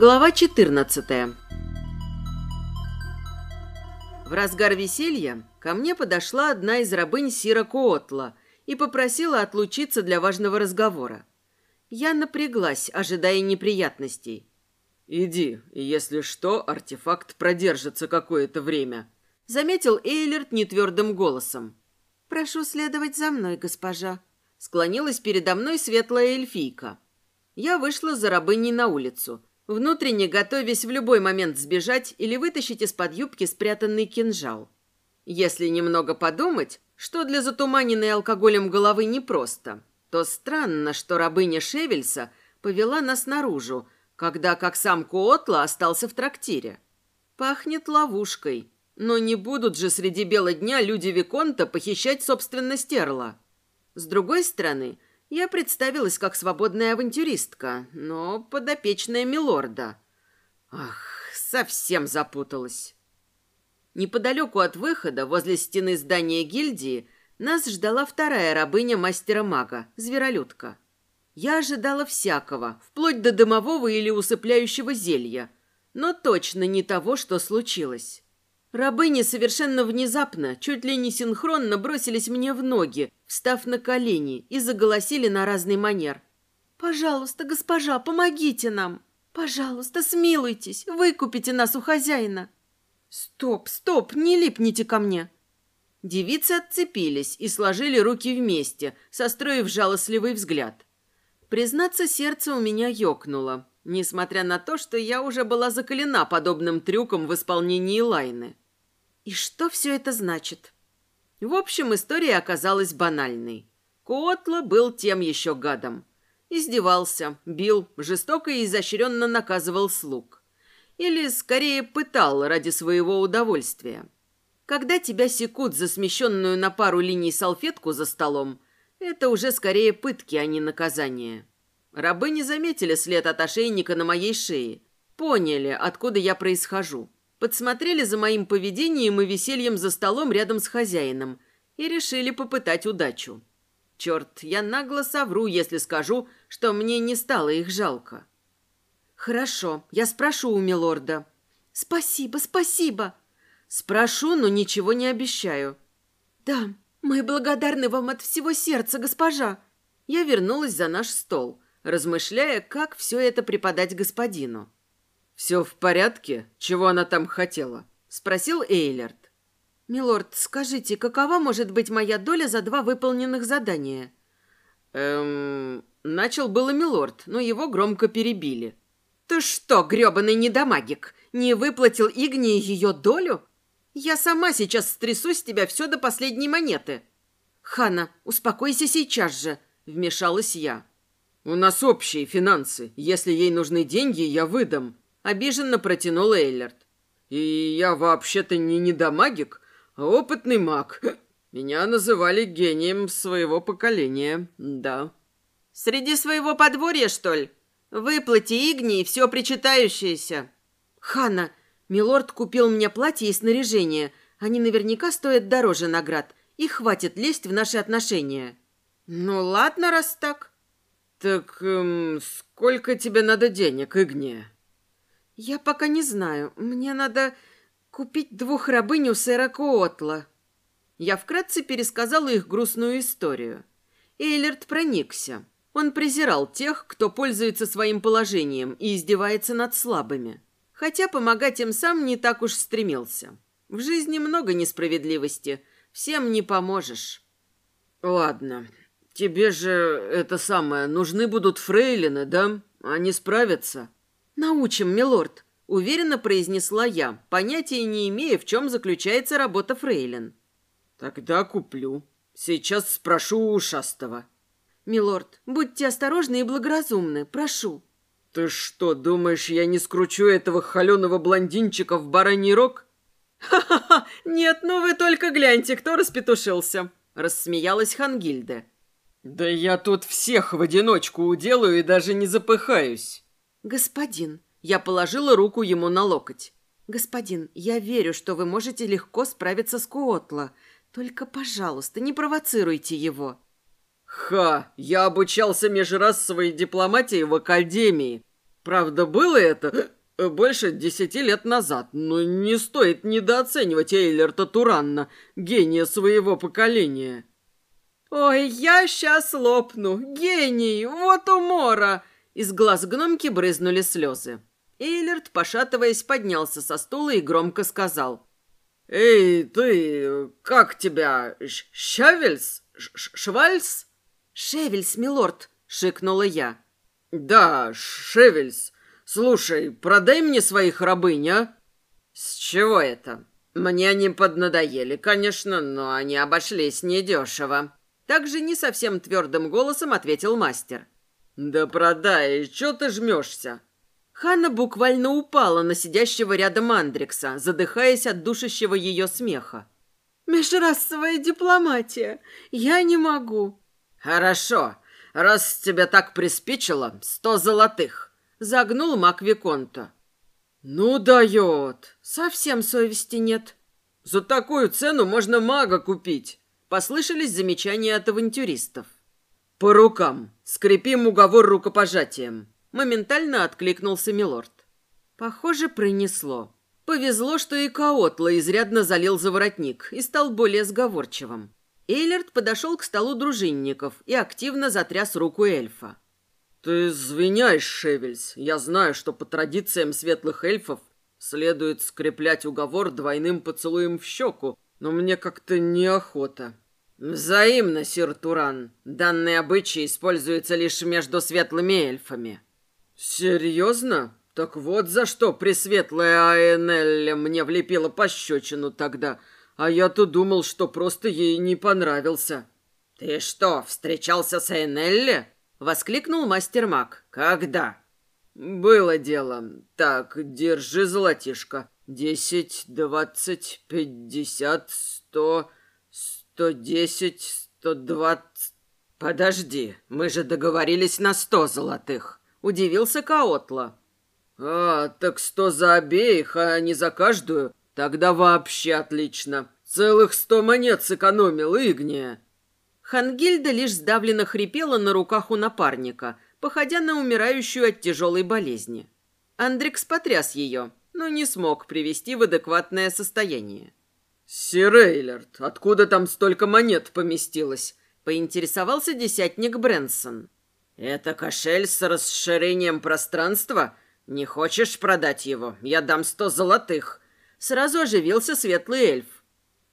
Глава 14 В разгар веселья ко мне подошла одна из рабынь Сира Коотла и попросила отлучиться для важного разговора. Я напряглась, ожидая неприятностей. «Иди, если что, артефакт продержится какое-то время», — заметил Эйлерт нетвердым голосом. «Прошу следовать за мной, госпожа», — склонилась передо мной светлая эльфийка. Я вышла за рабыней на улицу — внутренне готовясь в любой момент сбежать или вытащить из-под юбки спрятанный кинжал. Если немного подумать, что для затуманенной алкоголем головы непросто, то странно, что рабыня Шевельса повела нас наружу, когда, как сам Куотла, остался в трактире. Пахнет ловушкой, но не будут же среди бела дня люди Виконта похищать собственно стерла. С другой стороны, я представилась как свободная авантюристка, но подопечная милорда. Ах, совсем запуталась. Неподалеку от выхода, возле стены здания гильдии, нас ждала вторая рабыня мастера-мага, зверолюдка. Я ожидала всякого, вплоть до дымового или усыпляющего зелья, но точно не того, что случилось. Рабыни совершенно внезапно, чуть ли не синхронно бросились мне в ноги, встав на колени, и заголосили на разный манер. «Пожалуйста, госпожа, помогите нам! Пожалуйста, смилуйтесь, выкупите нас у хозяина!» «Стоп, стоп, не липните ко мне!» Девицы отцепились и сложили руки вместе, состроив жалостливый взгляд. Признаться, сердце у меня ёкнуло несмотря на то, что я уже была закалена подобным трюком в исполнении Лайны. И что все это значит? В общем, история оказалась банальной. Котла был тем еще гадом. Издевался, бил, жестоко и изощренно наказывал слуг. Или, скорее, пытал ради своего удовольствия. Когда тебя секут за смещенную на пару линий салфетку за столом, это уже скорее пытки, а не наказание. Рабы не заметили след от ошейника на моей шее. Поняли, откуда я происхожу. Подсмотрели за моим поведением и весельем за столом рядом с хозяином и решили попытать удачу. Черт, я нагло совру, если скажу, что мне не стало их жалко. Хорошо, я спрошу у милорда. Спасибо, спасибо. Спрошу, но ничего не обещаю. Да, мы благодарны вам от всего сердца, госпожа. Я вернулась за наш стол – размышляя, как все это преподать господину. «Все в порядке? Чего она там хотела?» – спросил Эйлерт. «Милорд, скажите, какова может быть моя доля за два выполненных задания?» «Эм...» Начал было Милорд, но его громко перебили. «Ты что, грёбаный недомагик, не выплатил Игнии ее долю? Я сама сейчас стрясу с тебя все до последней монеты». «Хана, успокойся сейчас же», — вмешалась я. «У нас общие финансы. Если ей нужны деньги, я выдам», — обиженно протянул Эйлерт. «И я вообще-то не недомагик, а опытный маг. Меня называли гением своего поколения, да». «Среди своего подворья, что ли? Выплати Игни и все причитающееся». «Ханна, милорд купил мне платье и снаряжение. Они наверняка стоят дороже наград. И хватит лезть в наши отношения». «Ну ладно, раз так». «Так эм, сколько тебе надо денег, Игния?» «Я пока не знаю. Мне надо купить двух рабынь у сэра Коотла». Я вкратце пересказала их грустную историю. Эйлерт проникся. Он презирал тех, кто пользуется своим положением и издевается над слабыми. Хотя помогать им сам не так уж стремился. В жизни много несправедливости. Всем не поможешь. «Ладно, «Тебе же, это самое, нужны будут фрейлины, да? Они справятся?» «Научим, милорд», — уверенно произнесла я, понятия не имея, в чем заключается работа фрейлин. «Тогда куплю. Сейчас спрошу у ушастого». «Милорд, будьте осторожны и благоразумны, прошу». «Ты что, думаешь, я не скручу этого холеного блондинчика в бараний рог?» «Ха-ха-ха! Нет, ну вы только гляньте, кто распетушился!» Рассмеялась Хангильда. «Да я тут всех в одиночку уделаю и даже не запыхаюсь». «Господин», я положила руку ему на локоть. «Господин, я верю, что вы можете легко справиться с Куотла. Только, пожалуйста, не провоцируйте его». «Ха! Я обучался межрасовой дипломатии в академии. Правда, было это больше десяти лет назад, но не стоит недооценивать Эйлерта Туранна, гения своего поколения. «Ой, я сейчас лопну! Гений! Вот умора!» Из глаз гномки брызнули слезы. Эйлерт, пошатываясь, поднялся со стула и громко сказал. «Эй, ты, как тебя, Щавельс? Швальс?» «Шевельс, милорд!» — шикнула я. «Да, Шевельс. Слушай, продай мне своих рабынь, а?» «С чего это? Мне они поднадоели, конечно, но они обошлись недешево». Также не совсем твердым голосом ответил мастер. «Да продай, что ты жмешься?» Ханна буквально упала на сидящего рядом Андрекса, задыхаясь от душащего ее смеха. «Межрасовая дипломатия! Я не могу!» «Хорошо, раз тебя так приспичило, сто золотых!» — загнул маг Виконта. «Ну дает! Совсем совести нет. За такую цену можно мага купить!» Послышались замечания от авантюристов. «По рукам! Скрепим уговор рукопожатием!» Моментально откликнулся Милорд. Похоже, пронесло. Повезло, что и Каотла изрядно залил за воротник и стал более сговорчивым. Эйлерт подошел к столу дружинников и активно затряс руку эльфа. «Ты извиняешь, Шевельс. Я знаю, что по традициям светлых эльфов следует скреплять уговор двойным поцелуем в щеку, но мне как-то неохота». «Взаимно, сир Туран. Данный обычай используется лишь между светлыми эльфами». «Серьезно? Так вот за что пресветлая Аэнелля мне влепила пощечину тогда, а я-то думал, что просто ей не понравился». «Ты что, встречался с Аэнелле?» — воскликнул мастер Мак. «Когда?» «Было дело. Так, держи золотишко. Десять, двадцать, пятьдесят, сто, сто десять, сто двадцать...» «Подожди, мы же договорились на сто золотых». Удивился Каотла. «А, так сто за обеих, а не за каждую? Тогда вообще отлично. Целых сто монет сэкономил Игния». Хангильда лишь сдавленно хрипела на руках у напарника, походя на умирающую от тяжелой болезни. Андрикс потряс ее, но не смог привести в адекватное состояние. «Сирейлерт, откуда там столько монет поместилось?» — поинтересовался десятник Брэнсон. «Это кошель с расширением пространства? Не хочешь продать его? Я дам сто золотых». Сразу оживился светлый эльф.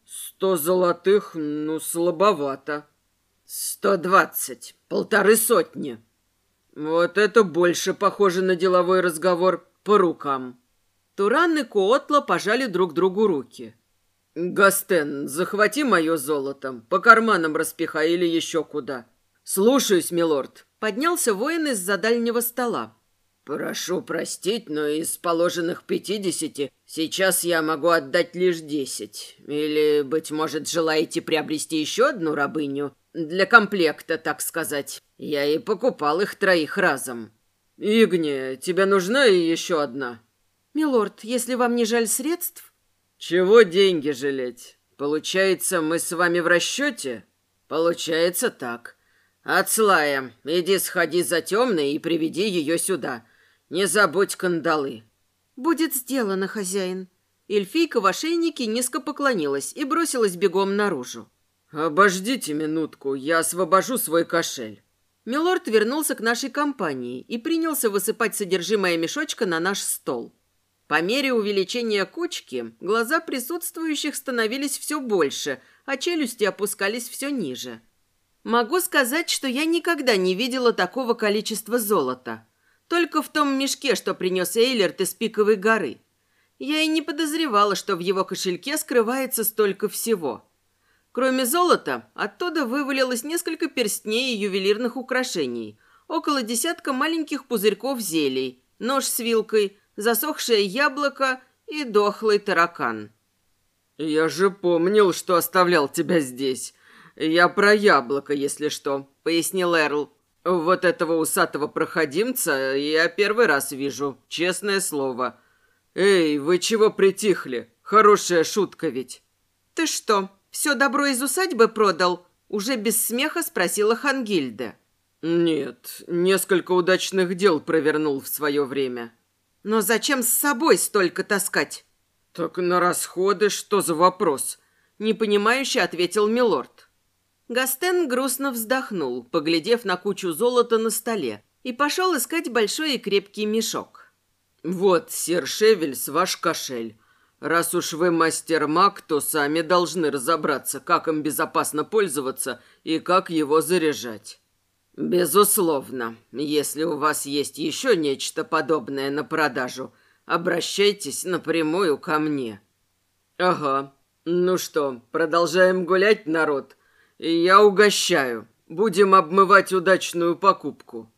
«Сто золотых? Ну, слабовато». «Сто двадцать. Полторы сотни». «Вот это больше похоже на деловой разговор по рукам». Туран и Куотла пожали друг другу руки. «Гастен, захвати мое золото. По карманам распихай или еще куда». «Слушаюсь, милорд». Поднялся воин из-за дальнего стола. «Прошу простить, но из положенных пятидесяти сейчас я могу отдать лишь десять. Или, быть может, желаете приобрести еще одну рабыню? Для комплекта, так сказать. Я и покупал их троих разом». «Игния, тебе нужна еще одна?» «Милорд, если вам не жаль средств...» «Чего деньги жалеть? Получается, мы с вами в расчете?» «Получается так. «Ацлая, иди сходи за темной и приведи ее сюда. Не забудь кандалы». «Будет сделано, хозяин». Эльфийка в ошейнике низко поклонилась и бросилась бегом наружу. «Обождите минутку, я освобожу свой кошель». Милорд вернулся к нашей компании и принялся высыпать содержимое мешочка на наш стол. По мере увеличения кучки глаза присутствующих становились все больше, а челюсти опускались все ниже. Могу сказать, что я никогда не видела такого количества золота. Только в том мешке, что принес Эйлерт из Пиковой горы. Я и не подозревала, что в его кошельке скрывается столько всего. Кроме золота, оттуда вывалилось несколько перстней и ювелирных украшений, около десятка маленьких пузырьков зелий, нож с вилкой, засохшее яблоко и дохлый таракан. «Я же помнил, что оставлял тебя здесь», «Я про яблоко, если что», — пояснил Эрл. «Вот этого усатого проходимца я первый раз вижу, честное слово. Эй, вы чего притихли? Хорошая шутка ведь». «Ты что, все добро из усадьбы продал?» Уже без смеха спросила Хангильда. Нет, несколько удачных дел провернул в свое время. Но зачем с собой столько таскать? Так на расходы что за вопрос? Непонимающе ответил Милорд. Гастен грустно вздохнул, поглядев на кучу золота на столе, и пошел искать большой и крепкий мешок. «Вот, сир Шевельс, ваш кошель. Раз уж вы мастер-маг, то сами должны разобраться, как им безопасно пользоваться и как его заряжать. Безусловно, если у вас есть еще нечто подобное на продажу, обращайтесь напрямую ко мне». «Ага. Ну что, продолжаем гулять, народ?» я угощаю. Будем обмывать удачную покупку».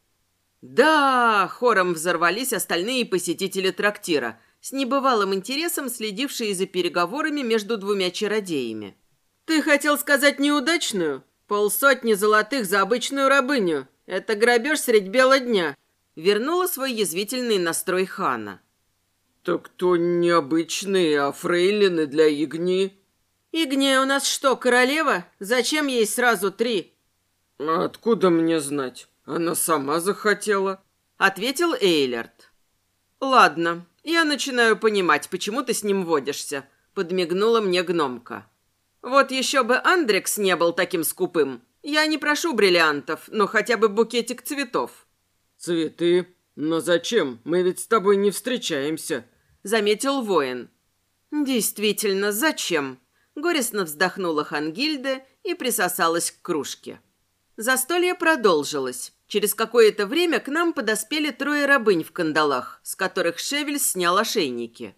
«Да!» – хором взорвались остальные посетители трактира, с небывалым интересом следившие за переговорами между двумя чародеями. «Ты хотел сказать неудачную? Полсотни золотых за обычную рабыню. Это грабеж средь бела дня!» Вернула свой язвительный настрой хана. «Так то необычные, а фрейлины для Игни...» «Игния у нас что, королева? Зачем ей сразу три?» «Откуда мне знать? Она сама захотела», — ответил Эйлерт. «Ладно, я начинаю понимать, почему ты с ним водишься», — подмигнула мне гномка. «Вот еще бы Андрекс не был таким скупым. Я не прошу бриллиантов, но хотя бы букетик цветов». «Цветы? Но зачем? Мы ведь с тобой не встречаемся», — заметил воин. «Действительно, зачем?» Горестно вздохнула Хангильда и присосалась к кружке. Застолье продолжилось. Через какое-то время к нам подоспели трое рабынь в кандалах, с которых Шевель снял ошейники.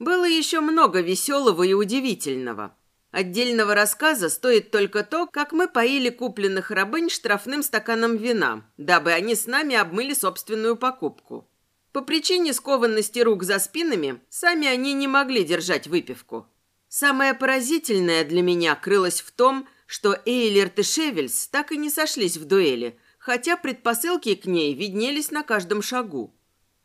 Было еще много веселого и удивительного. Отдельного рассказа стоит только то, как мы поили купленных рабынь штрафным стаканом вина, дабы они с нами обмыли собственную покупку. По причине скованности рук за спинами, сами они не могли держать выпивку. Самое поразительное для меня крылось в том, что Эйлерт и Шевельс так и не сошлись в дуэли, хотя предпосылки к ней виднелись на каждом шагу.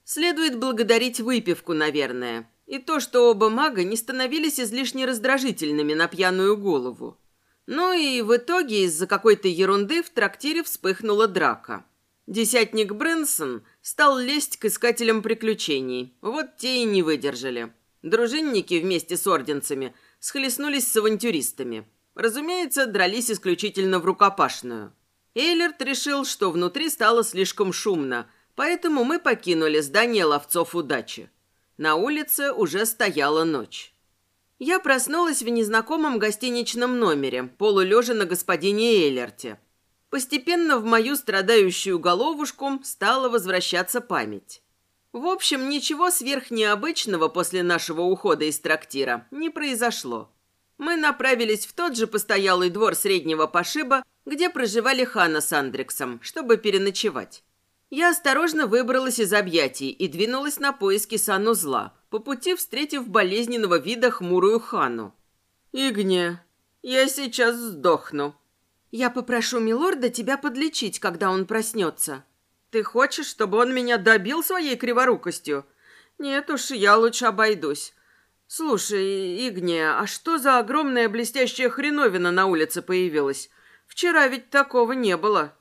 Следует благодарить выпивку, наверное, и то, что оба мага не становились излишне раздражительными на пьяную голову. Ну и в итоге из-за какой-то ерунды в трактире вспыхнула драка. Десятник Брэнсон стал лезть к искателям приключений. Вот те и не выдержали. Дружинники вместе с орденцами схлестнулись с авантюристами. Разумеется, дрались исключительно в рукопашную. Эйлерт решил, что внутри стало слишком шумно, поэтому мы покинули здание ловцов удачи. На улице уже стояла ночь. Я проснулась в незнакомом гостиничном номере, полулежа на господине Эйлерте. Постепенно в мою страдающую головушку стала возвращаться память. В общем, ничего сверхнеобычного после нашего ухода из трактира не произошло. Мы направились в тот же постоялый двор среднего пошиба, где проживали Хана с Андрексом, чтобы переночевать. Я осторожно выбралась из объятий и двинулась на поиски санузла, по пути встретив болезненного вида хмурую Хану. «Игне, я сейчас сдохну». «Я попрошу милорда тебя подлечить, когда он проснется», ты хочешь, чтобы он меня добил своей криворукостью? Нет уж, я лучше обойдусь. Слушай, Игния, а что за огромная блестящая хреновина на улице появилась? Вчера ведь такого не было.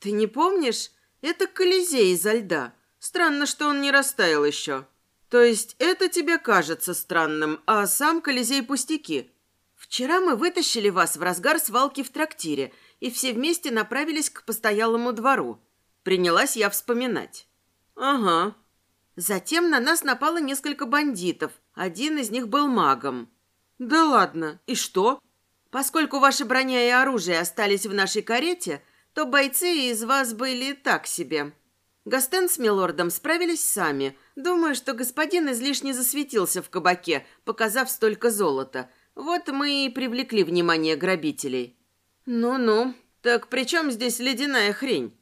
Ты не помнишь? Это Колизей изо льда. Странно, что он не растаял еще. То есть это тебе кажется странным, а сам Колизей пустяки. Вчера мы вытащили вас в разгар свалки в трактире и все вместе направились к постоялому двору. Принялась я вспоминать. Ага. Затем на нас напало несколько бандитов. Один из них был магом. Да ладно. И что? Поскольку ваша броня и оружие остались в нашей карете, то бойцы из вас были так себе. Гастен с милордом справились сами. Думаю, что господин излишне засветился в кабаке, показав столько золота. Вот мы и привлекли внимание грабителей. Ну-ну. Так при чем здесь ледяная хрень?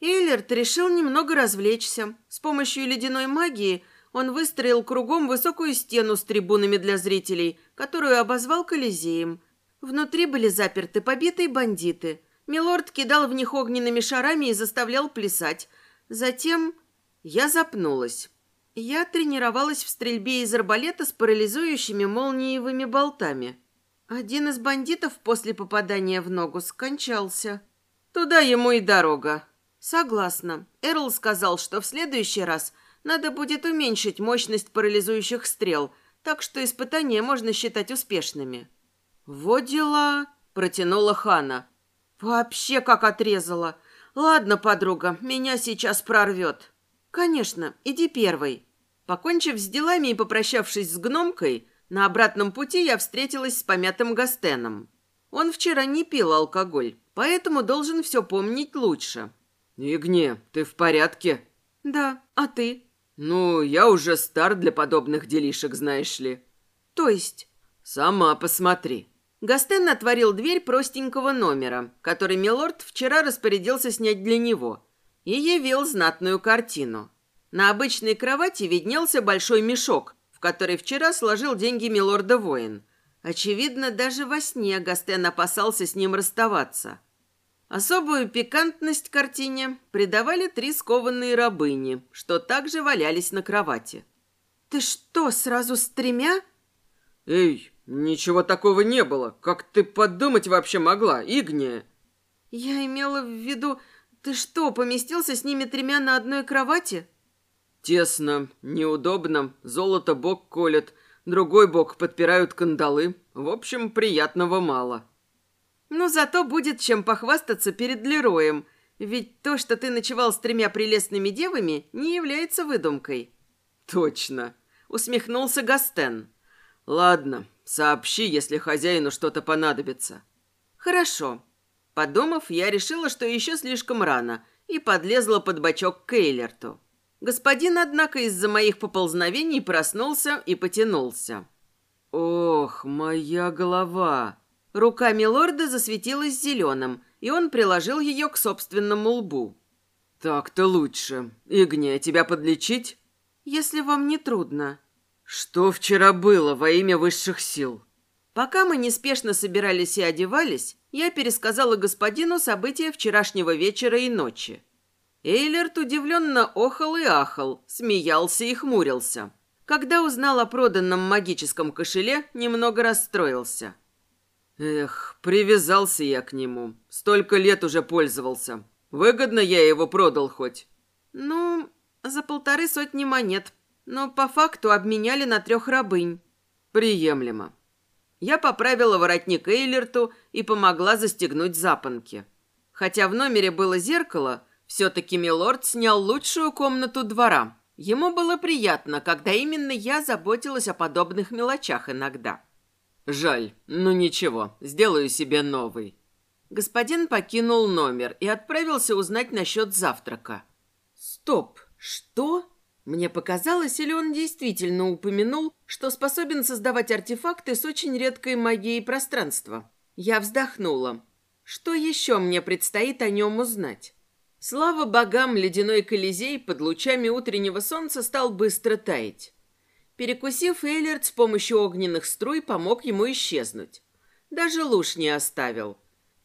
Эйлерт решил немного развлечься. С помощью ледяной магии он выстроил кругом высокую стену с трибунами для зрителей, которую обозвал Колизеем. Внутри были заперты побитые бандиты. Милорд кидал в них огненными шарами и заставлял плясать. Затем я запнулась. Я тренировалась в стрельбе из арбалета с парализующими молниевыми болтами. Один из бандитов после попадания в ногу скончался. Туда ему и дорога. Согласна. Эрл сказал, что в следующий раз надо будет уменьшить мощность парализующих стрел, так что испытания можно считать успешными. Вот дела, протянула Хана. Вообще как отрезала. Ладно, подруга, меня сейчас прорвет. Конечно, иди первой. Покончив с делами и попрощавшись с гномкой, на обратном пути я встретилась с помятым Гастеном. Он вчера не пил алкоголь, поэтому должен все помнить лучше. «Игне, ты в порядке?» «Да, а ты?» «Ну, я уже стар для подобных делишек, знаешь ли». «То есть?» «Сама посмотри». Гастен отворил дверь простенького номера, который Милорд вчера распорядился снять для него, и явил знатную картину. На обычной кровати виднелся большой мешок, который вчера сложил деньги милорда воин. Очевидно, даже во сне Гастен опасался с ним расставаться. Особую пикантность картине придавали три скованные рабыни, что также валялись на кровати. «Ты что, сразу с тремя?» «Эй, ничего такого не было. Как ты подумать вообще могла, Игния?» «Я имела в виду, ты что, поместился с ними тремя на одной кровати?» Тесно, неудобно, золото бок колет, другой бок подпирают кандалы. В общем, приятного мало. Но зато будет чем похвастаться перед Лероем, ведь то, что ты ночевал с тремя прелестными девами, не является выдумкой. Точно, усмехнулся Гастен. Ладно, сообщи, если хозяину что-то понадобится. Хорошо. Подумав, я решила, что еще слишком рано, и подлезла под бочок к Эйлерту. Господин, однако, из-за моих поползновений проснулся и потянулся. «Ох, моя голова!» Рука милорда засветилась зеленым, и он приложил ее к собственному лбу. «Так-то лучше. Игния, тебя подлечить?» «Если вам не трудно». «Что вчера было во имя высших сил?» Пока мы неспешно собирались и одевались, я пересказала господину события вчерашнего вечера и ночи. Эйлерт удивленно охал и ахал, смеялся и хмурился. Когда узнал о проданном магическом кошеле, немного расстроился. Эх, привязался я к нему. Столько лет уже пользовался. Выгодно я его продал хоть? Ну, за полторы сотни монет. Но по факту обменяли на трех рабынь. Приемлемо. Я поправила воротник Эйлерту и помогла застегнуть запонки. Хотя в номере было зеркало, все-таки Милорд снял лучшую комнату двора. Ему было приятно, когда именно я заботилась о подобных мелочах иногда. «Жаль, ну ничего, сделаю себе новый». Господин покинул номер и отправился узнать насчет завтрака. «Стоп, что?» Мне показалось, или он действительно упомянул, что способен создавать артефакты с очень редкой магией пространства. Я вздохнула. Что еще мне предстоит о нем узнать? Слава богам, ледяной колизей под лучами утреннего солнца стал быстро таять. Перекусив, Эйлерт с помощью огненных струй помог ему исчезнуть. Даже луж не оставил.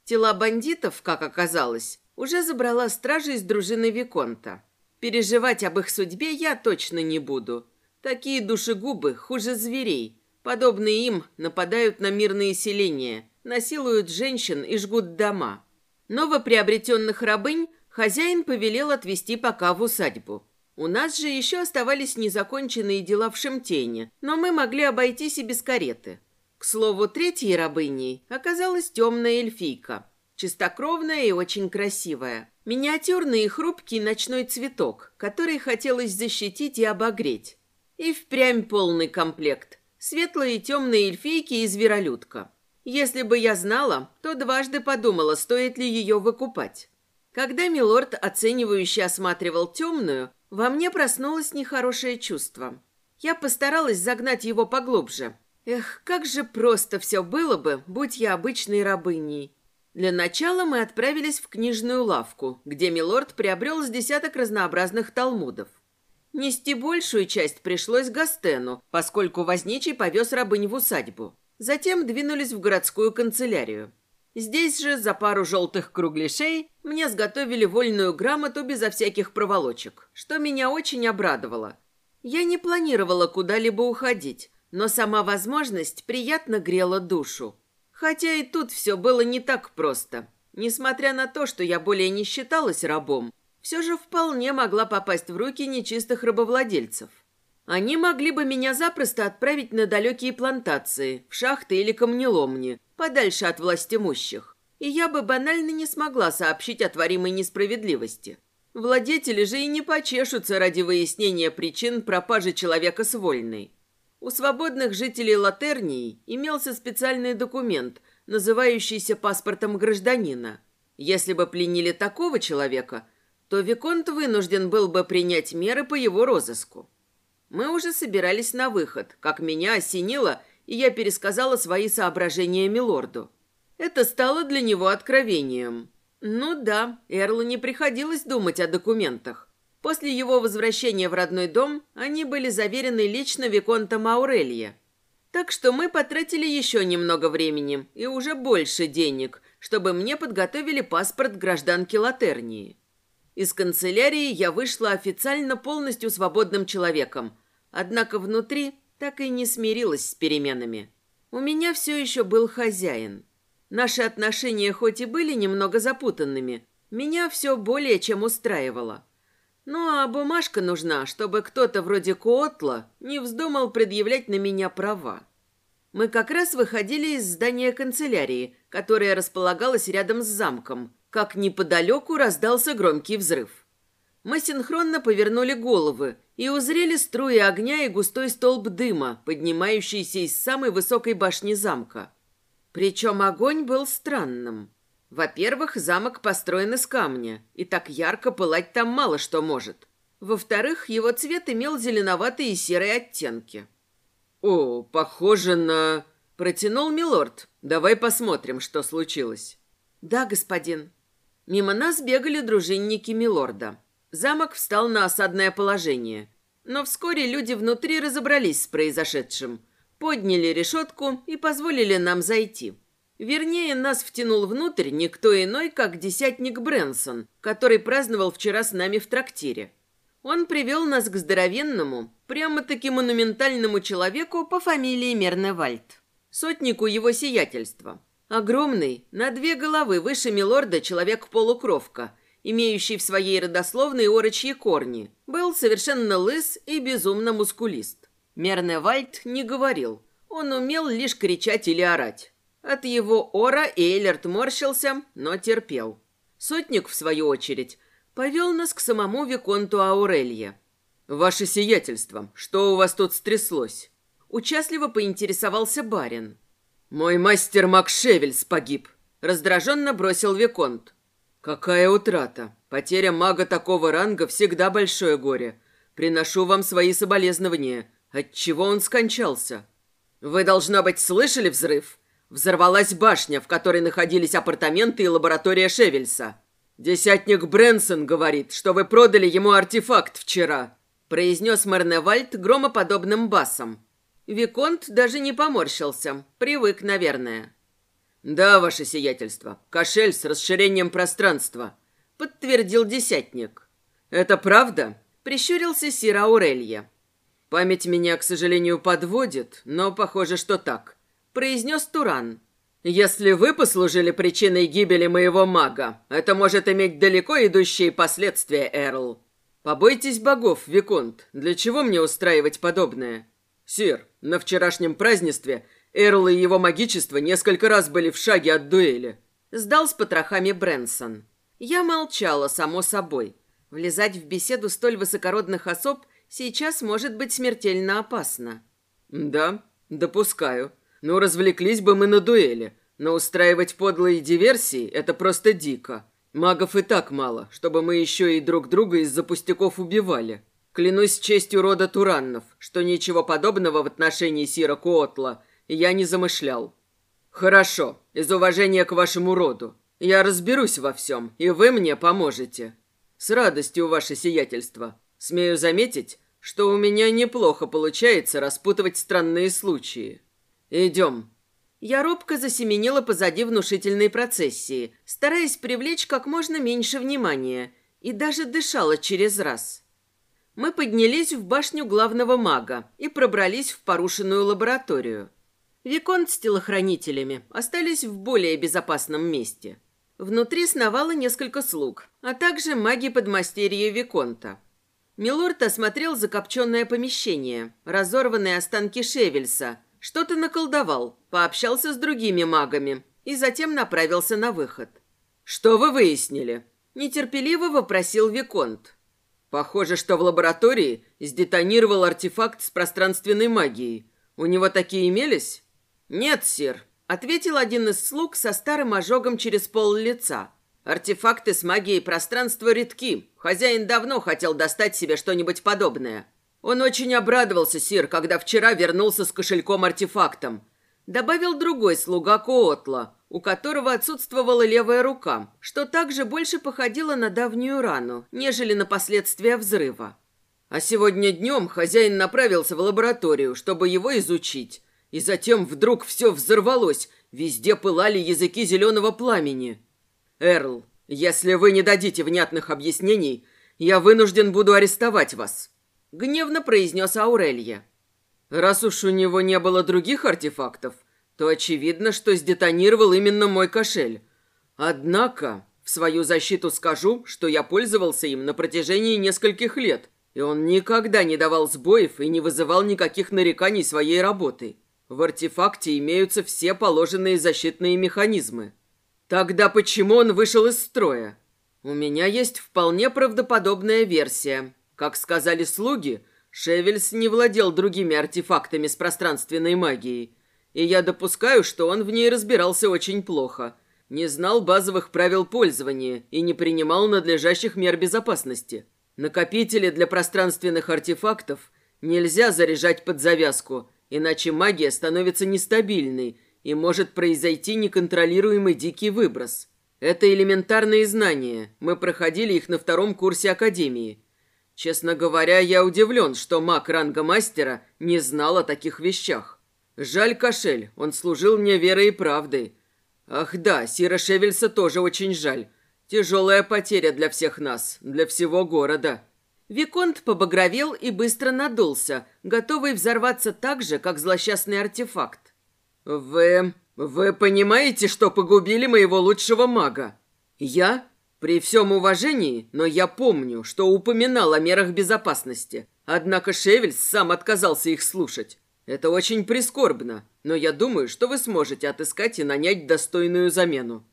Тела бандитов, как оказалось, уже забрала стража из дружины Виконта. Переживать об их судьбе я точно не буду. Такие душегубы хуже зверей. Подобные им нападают на мирные селения, насилуют женщин и жгут дома. Новоприобретенных рабынь Хозяин повелел отвезти пока в усадьбу. У нас же еще оставались незаконченные дела в Шемтене, но мы могли обойтись и без кареты. К слову, третьей рабыней оказалась темная эльфийка. Чистокровная и очень красивая. Миниатюрный и хрупкий ночной цветок, который хотелось защитить и обогреть. И впрямь полный комплект. Светлые и темные эльфийки и зверолюдка. Если бы я знала, то дважды подумала, стоит ли ее выкупать. Когда милорд оценивающе осматривал темную, во мне проснулось нехорошее чувство. Я постаралась загнать его поглубже. Эх, как же просто все было бы, будь я обычной рабыней. Для начала мы отправились в книжную лавку, где милорд приобрел с десяток разнообразных талмудов. Нести большую часть пришлось Гастену, поскольку возничий повез рабынь в усадьбу. Затем двинулись в городскую канцелярию. Здесь же, за пару желтых кругляшей, мне сготовили вольную грамоту безо всяких проволочек, что меня очень обрадовало. Я не планировала куда-либо уходить, но сама возможность приятно грела душу. Хотя и тут все было не так просто. Несмотря на то, что я более не считалась рабом, все же вполне могла попасть в руки нечистых рабовладельцев. Они могли бы меня запросто отправить на далекие плантации, в шахты или камнеломни, подальше от властимущих. И я бы банально не смогла сообщить о творимой несправедливости. Владетели же и не почешутся ради выяснения причин пропажи человека с вольной. У свободных жителей Латернии имелся специальный документ, называющийся паспортом гражданина. Если бы пленили такого человека, то Виконт вынужден был бы принять меры по его розыску. Мы уже собирались на выход, как меня осенило, и я пересказала свои соображения Милорду. Это стало для него откровением. Ну да, Эрлу не приходилось думать о документах. После его возвращения в родной дом они были заверены лично Виконтом Аурелье. Так что мы потратили еще немного времени и уже больше денег, чтобы мне подготовили паспорт гражданки Латернии. Из канцелярии я вышла официально полностью свободным человеком, однако внутри так и не смирилась с переменами. У меня все еще был хозяин. Наши отношения хоть и были немного запутанными, меня все более чем устраивало. Ну а бумажка нужна, чтобы кто-то вроде Коотла не вздумал предъявлять на меня права. Мы как раз выходили из здания канцелярии, которое располагалось рядом с замком, как неподалеку раздался громкий взрыв. Мы синхронно повернули головы и узрели струи огня и густой столб дыма, поднимающийся из самой высокой башни замка. Причем огонь был странным. Во-первых, замок построен из камня, и так ярко пылать там мало что может. Во-вторых, его цвет имел зеленоватые и серые оттенки. «О, похоже на...» — протянул милорд. «Давай посмотрим, что случилось». «Да, господин». Мимо нас бегали дружинники милорда. Замок встал на осадное положение. Но вскоре люди внутри разобрались с произошедшим. Подняли решетку и позволили нам зайти. Вернее, нас втянул внутрь никто иной, как десятник Брэнсон, который праздновал вчера с нами в трактире. Он привел нас к здоровенному, прямо-таки монументальному человеку по фамилии Мерневальд. Сотнику его сиятельства. Огромный, на две головы выше милорда человек-полукровка, имеющий в своей родословной орочьи корни, был совершенно лыс и безумно мускулист. Мерневальд не говорил, он умел лишь кричать или орать. От его ора Эйлерт морщился, но терпел. Сотник, в свою очередь, повел нас к самому Виконту Аурелье. «Ваше сиятельство, что у вас тут стряслось?» Участливо поинтересовался барин. «Мой мастер Макшевельс погиб», — раздраженно бросил Виконт. «Какая утрата! Потеря мага такого ранга всегда большое горе. Приношу вам свои соболезнования. Отчего он скончался?» «Вы, должно быть, слышали взрыв? Взорвалась башня, в которой находились апартаменты и лаборатория Шевельса. «Десятник Брэнсон говорит, что вы продали ему артефакт вчера», произнес Марневальд громоподобным басом. Виконт даже не поморщился, привык, наверное. «Да, ваше сиятельство, кошель с расширением пространства», подтвердил десятник. «Это правда?» прищурился Сира Аурелья. «Память меня, к сожалению, подводит, но похоже, что так», произнес Туран. Если вы послужили причиной гибели моего мага, это может иметь далеко идущие последствия, Эрл. Побойтесь богов, Виконт. Для чего мне устраивать подобное? Сир, на вчерашнем празднестве Эрл и его магичество несколько раз были в шаге от дуэли. Сдал с потрохами Брэнсон. Я молчала, само собой. Влезать в беседу столь высокородных особ сейчас может быть смертельно опасно. Да, допускаю. Ну, развлеклись бы мы на дуэли. Но устраивать подлые диверсии – это просто дико. Магов и так мало, чтобы мы еще и друг друга из-за пустяков убивали. Клянусь честью рода Тураннов, что ничего подобного в отношении Сира Куотла я не замышлял. Хорошо, из уважения к вашему роду. Я разберусь во всем, и вы мне поможете. С радостью, ваше сиятельство. Смею заметить, что у меня неплохо получается распутывать странные случаи. «Идем». Я робко засеменила позади внушительной процессии, стараясь привлечь как можно меньше внимания, и даже дышала через раз. Мы поднялись в башню главного мага и пробрались в порушенную лабораторию. Виконт с телохранителями остались в более безопасном месте. Внутри сновало несколько слуг, а также маги подмастерья Виконта. Милорд осмотрел закопченное помещение, разорванные останки Шевельса, что-то наколдовал, пообщался с другими магами и затем направился на выход. «Что вы выяснили?» – нетерпеливо вопросил Виконт. «Похоже, что в лаборатории сдетонировал артефакт с пространственной магией. У него такие имелись?» «Нет, сир», — ответил один из слуг со старым ожогом через пол лица. «Артефакты с магией пространства редки. Хозяин давно хотел достать себе что-нибудь подобное. Он очень обрадовался, сир, когда вчера вернулся с кошельком-артефактом. Добавил другой слуга Коотла, у которого отсутствовала левая рука, что также больше походило на давнюю рану, нежели на последствия взрыва. А сегодня днем хозяин направился в лабораторию, чтобы его изучить. И затем вдруг все взорвалось, везде пылали языки зеленого пламени. «Эрл, если вы не дадите внятных объяснений, я вынужден буду арестовать вас», — гневно произнес Аурелья. «Раз уж у него не было других артефактов, то очевидно, что сдетонировал именно мой кошель. Однако, в свою защиту скажу, что я пользовался им на протяжении нескольких лет, и он никогда не давал сбоев и не вызывал никаких нареканий своей работой. В артефакте имеются все положенные защитные механизмы. Тогда почему он вышел из строя? У меня есть вполне правдоподобная версия. Как сказали слуги, Шевельс не владел другими артефактами с пространственной магией. И я допускаю, что он в ней разбирался очень плохо. Не знал базовых правил пользования и не принимал надлежащих мер безопасности. Накопители для пространственных артефактов нельзя заряжать под завязку – Иначе магия становится нестабильной и может произойти неконтролируемый дикий выброс. Это элементарные знания. Мы проходили их на втором курсе Академии. Честно говоря, я удивлен, что маг ранга мастера не знал о таких вещах. Жаль кошель, он служил мне верой и правдой. Ах да, Сира Шевельса тоже очень жаль. Тяжелая потеря для всех нас, для всего города. Виконт побагровел и быстро надулся, готовый взорваться так же, как злосчастный артефакт. «Вы... вы понимаете, что погубили моего лучшего мага?» «Я? При всем уважении, но я помню, что упоминал о мерах безопасности. Однако Шевельс сам отказался их слушать. Это очень прискорбно, но я думаю, что вы сможете отыскать и нанять достойную замену».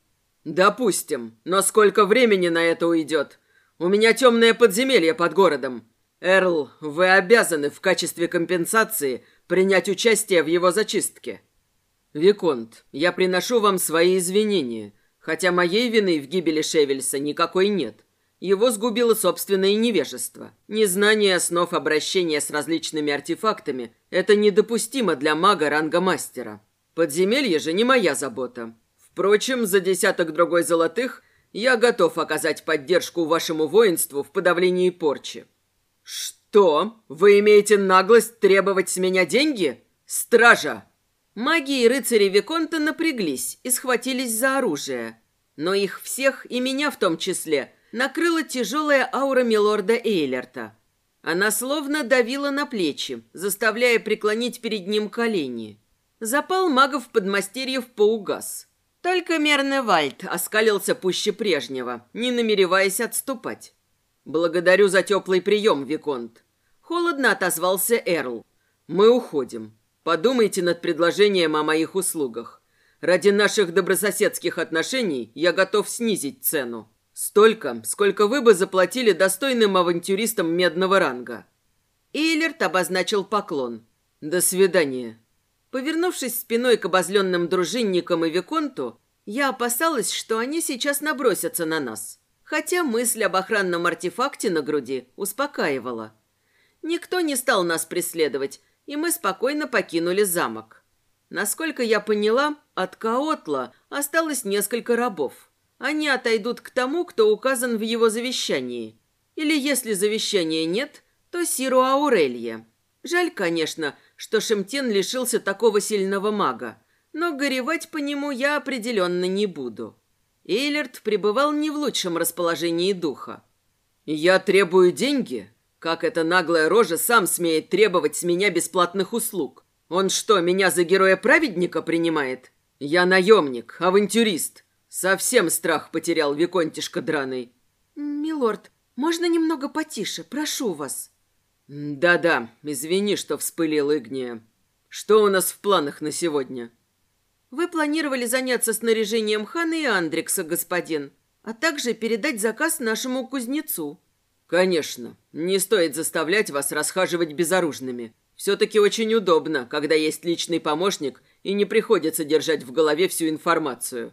«Допустим, но сколько времени на это уйдет?» У меня темное подземелье под городом. Эрл, вы обязаны в качестве компенсации принять участие в его зачистке. Виконт, я приношу вам свои извинения, хотя моей вины в гибели Шевельса никакой нет. Его сгубило собственное невежество. Незнание основ обращения с различными артефактами – это недопустимо для мага ранга мастера. Подземелье же не моя забота. Впрочем, за десяток другой золотых я готов оказать поддержку вашему воинству в подавлении порчи. Что? Вы имеете наглость требовать с меня деньги? Стража! Маги и рыцари Виконта напряглись и схватились за оружие. Но их всех, и меня в том числе, накрыла тяжелая аура милорда Эйлерта. Она словно давила на плечи, заставляя преклонить перед ним колени. Запал магов подмастерьев поугас. Только Мерневальд оскалился пуще прежнего, не намереваясь отступать. «Благодарю за теплый прием, Виконт». Холодно отозвался Эрл. «Мы уходим. Подумайте над предложением о моих услугах. Ради наших добрососедских отношений я готов снизить цену. Столько, сколько вы бы заплатили достойным авантюристам медного ранга». Эйлерт обозначил поклон. «До свидания». Повернувшись спиной к обозленным дружинникам и Виконту, я опасалась, что они сейчас набросятся на нас. Хотя мысль об охранном артефакте на груди успокаивала. Никто не стал нас преследовать, и мы спокойно покинули замок. Насколько я поняла, от Каотла осталось несколько рабов. Они отойдут к тому, кто указан в его завещании. Или если завещания нет, то Сиру Аурелья. Жаль, конечно, что Шемтен лишился такого сильного мага, но горевать по нему я определенно не буду. Эйлерт пребывал не в лучшем расположении духа. «Я требую деньги? Как эта наглая рожа сам смеет требовать с меня бесплатных услуг? Он что, меня за героя-праведника принимает? Я наемник, авантюрист. Совсем страх потерял Виконтишка драный. «Милорд, можно немного потише, прошу вас?» «Да-да, извини, что вспылил Игния. Что у нас в планах на сегодня?» «Вы планировали заняться снаряжением Хана и Андрикса, господин, а также передать заказ нашему кузнецу». «Конечно. Не стоит заставлять вас расхаживать безоружными. Все-таки очень удобно, когда есть личный помощник и не приходится держать в голове всю информацию».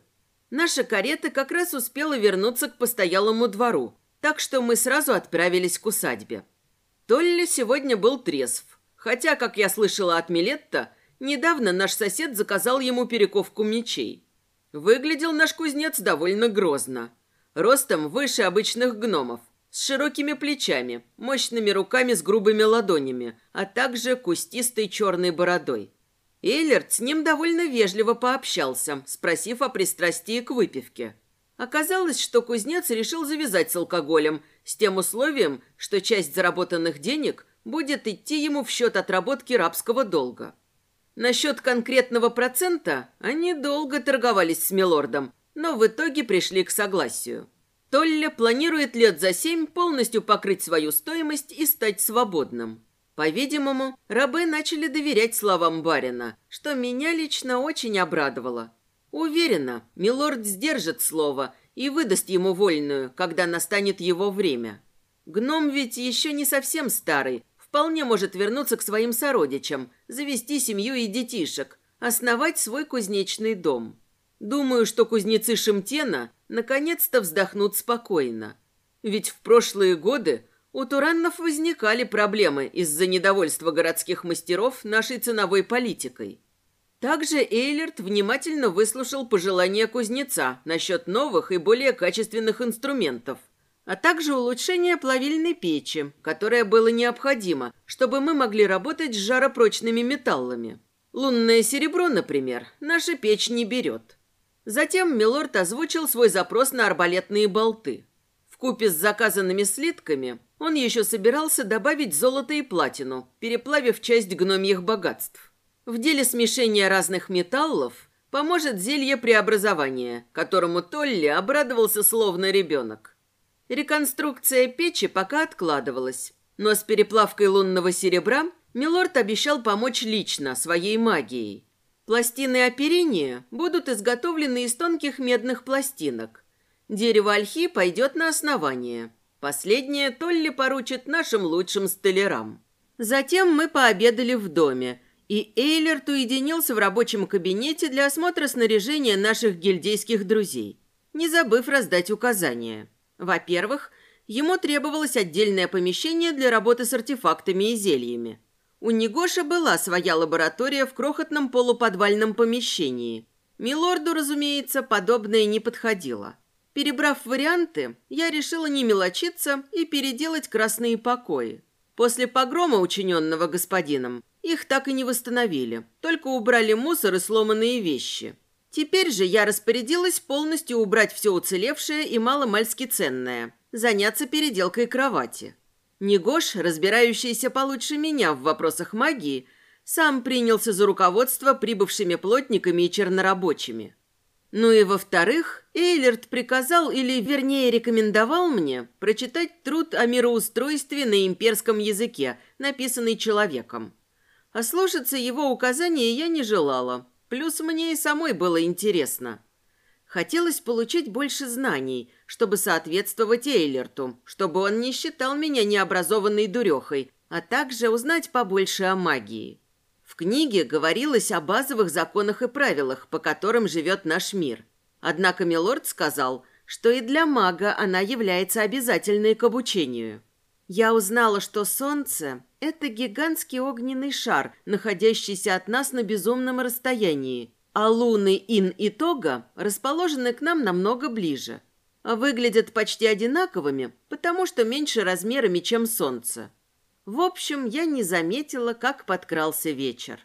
Наша карета как раз успела вернуться к постоялому двору, так что мы сразу отправились к усадьбе. Толли сегодня был трезв, хотя, как я слышала от Милетта, недавно наш сосед заказал ему перековку мечей. Выглядел наш кузнец довольно грозно. Ростом выше обычных гномов, с широкими плечами, мощными руками с грубыми ладонями, а также кустистой черной бородой. Эйлерт с ним довольно вежливо пообщался, спросив о пристрастии к выпивке. Оказалось, что кузнец решил завязать с алкоголем, с тем условием, что часть заработанных денег будет идти ему в счет отработки рабского долга. Насчет конкретного процента они долго торговались с Милордом, но в итоге пришли к согласию. Толля планирует лет за семь полностью покрыть свою стоимость и стать свободным. По-видимому, рабы начали доверять словам барина, что меня лично очень обрадовало. Уверена, милорд сдержит слово и выдаст ему вольную, когда настанет его время. Гном ведь еще не совсем старый, вполне может вернуться к своим сородичам, завести семью и детишек, основать свой кузнечный дом. Думаю, что кузнецы Шимтена наконец-то вздохнут спокойно. Ведь в прошлые годы у Тураннов возникали проблемы из-за недовольства городских мастеров нашей ценовой политикой. Также Эйлерт внимательно выслушал пожелания кузнеца насчет новых и более качественных инструментов, а также улучшения плавильной печи, которое было необходимо, чтобы мы могли работать с жаропрочными металлами. Лунное серебро, например, наша печь не берет. Затем Милорд озвучил свой запрос на арбалетные болты. В купе с заказанными слитками он еще собирался добавить золото и платину, переплавив часть гномьих богатств. В деле смешения разных металлов поможет зелье преобразования, которому Толли обрадовался словно ребенок. Реконструкция печи пока откладывалась, но с переплавкой лунного серебра Милорд обещал помочь лично, своей магией – Пластины оперения будут изготовлены из тонких медных пластинок. Дерево ольхи пойдет на основание. Последнее Толли поручит нашим лучшим столярам. Затем мы пообедали в доме, и Эйлерт уединился в рабочем кабинете для осмотра снаряжения наших гильдейских друзей, не забыв раздать указания. Во-первых, ему требовалось отдельное помещение для работы с артефактами и зельями – у Негоша была своя лаборатория в крохотном полуподвальном помещении. Милорду, разумеется, подобное не подходило. Перебрав варианты, я решила не мелочиться и переделать красные покои. После погрома, учиненного господином, их так и не восстановили, только убрали мусор и сломанные вещи. Теперь же я распорядилась полностью убрать все уцелевшее и маломальски ценное, заняться переделкой кровати. Негош, разбирающийся получше меня в вопросах магии, сам принялся за руководство прибывшими плотниками и чернорабочими. Ну и во-вторых, Эйлерт приказал, или вернее рекомендовал мне, прочитать труд о мироустройстве на имперском языке, написанный человеком. А слушаться его указания я не желала, плюс мне и самой было интересно – Хотелось получить больше знаний, чтобы соответствовать Эйлерту, чтобы он не считал меня необразованной дурехой, а также узнать побольше о магии. В книге говорилось о базовых законах и правилах, по которым живет наш мир. Однако Милорд сказал, что и для мага она является обязательной к обучению. Я узнала, что Солнце – это гигантский огненный шар, находящийся от нас на безумном расстоянии – а луны Ин и Тога расположены к нам намного ближе. Выглядят почти одинаковыми, потому что меньше размерами, чем Солнце. В общем, я не заметила, как подкрался вечер.